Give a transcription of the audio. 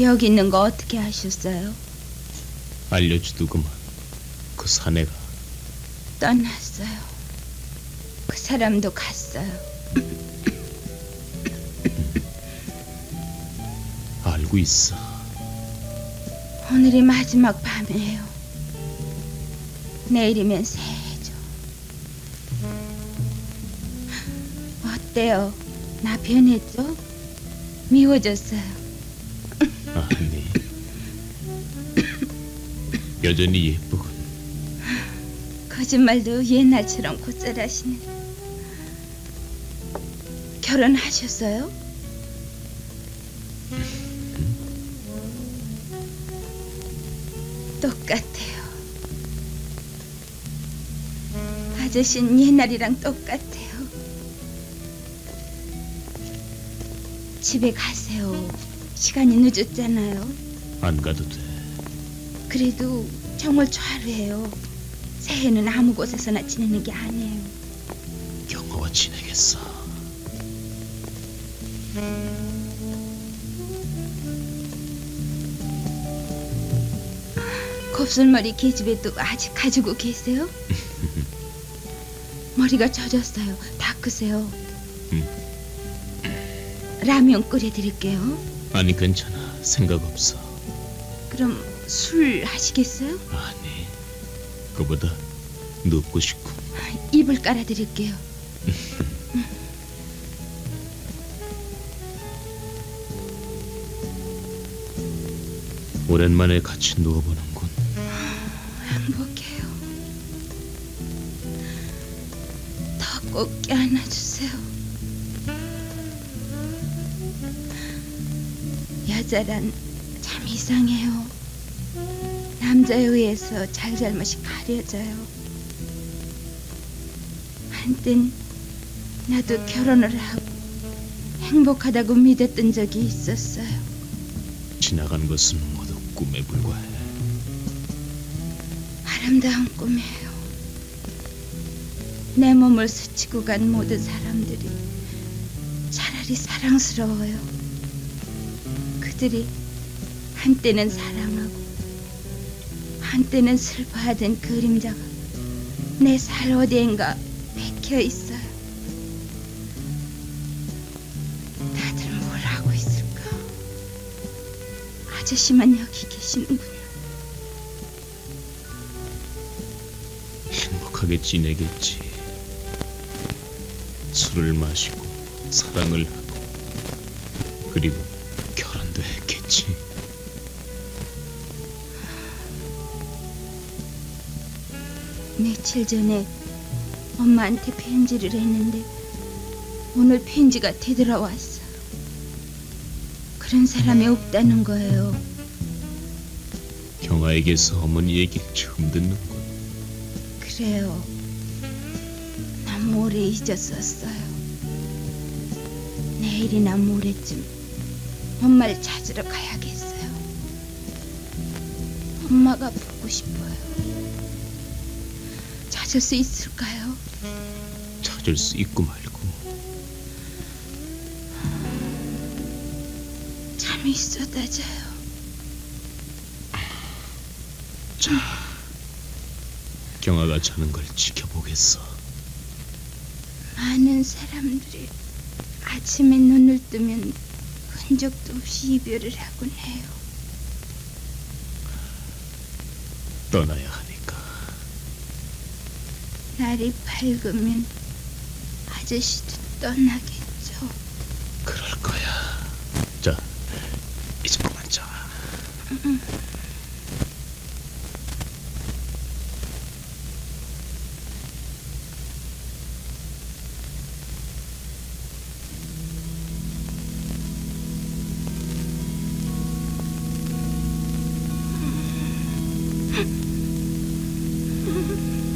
여기 있는 거 어떻게 아셨어요? 알려주더구만. 그 사내가 떠났어요. 그 사람도 갔어요. 알고 있어. 오늘이 마지막 밤이에요. 내일이면 새해죠. 어때요? 나 변했죠? 미워졌어요. 아니. 여전히 예쁘군. 거짓말도 옛날처럼 곧잘하시네. 결혼하셨어요? 똑같아요. 아저씨는 옛날이랑 똑같아요. 집에 가세요. 시간이 늦었잖아요. 안 가도 돼. 그래도 정말 좌르해요. 새해는 아무 곳에서나 지내는 게 아니에요. 경화와 지내겠어. 곱슬머리 계집애도 아직 가지고 계세요? 머리가 젖었어요. 닦으세요. 라면 끓여드릴게요. 아니 괜찮아. 생각 없어. 그럼 술 하시겠어요? 아니. 그보다 눕고 싶고. 이불 깔아드릴게요. 오랜만에 같이 누워보는군. 행복해요. 더 꼭 껴안아주세요. 여자란 참 이상해요. 남자에 의해서 잘잘못이 가려져요. 한땐 나도 결혼을 하고 행복하다고 믿었던 적이 있었어요. 지나간 것은 모두 꿈에 불과해. 아름다운 꿈이에요. 내 몸을 스치고 간 모든 사람들이 차라리 사랑스러워요. 그들이 한때는 사랑하고 한때는 슬퍼하던 그림자가 내 살 어디엔가 박혀 있어요. 다들 뭘 하고 있을까? 아저씨만 여기 계시는군요. 행복하게 지내겠지. 술을 마시고 사랑을 하고 그리고 결혼 도 했겠지. 며칠 전에 엄마한테 편지를 했는데 오늘 편지가 되돌아왔어. 그런 사람이 없다는 거예요. 경아에게서 어머니 얘기를 처음 듣는군. 그래요. 난 모레 잊었었어요. 내일이나 모레쯤 엄마를 찾으러 가야겠어요. 엄마가 보고 싶어요. 찾을 수 있을까요? 찾을 수 있고 말고 잠이 쏟아져요. 자 경아가 자는 걸 지켜보겠어. 많은 사람들이 아침에 눈을 뜨면 흔적도 없이 이별을 하곤 해요. 떠나야 하니까. 날이 밝으면 아저씨도 떠나겠죠. 그럴 거야. 자, 이제 그만 자. Yeah.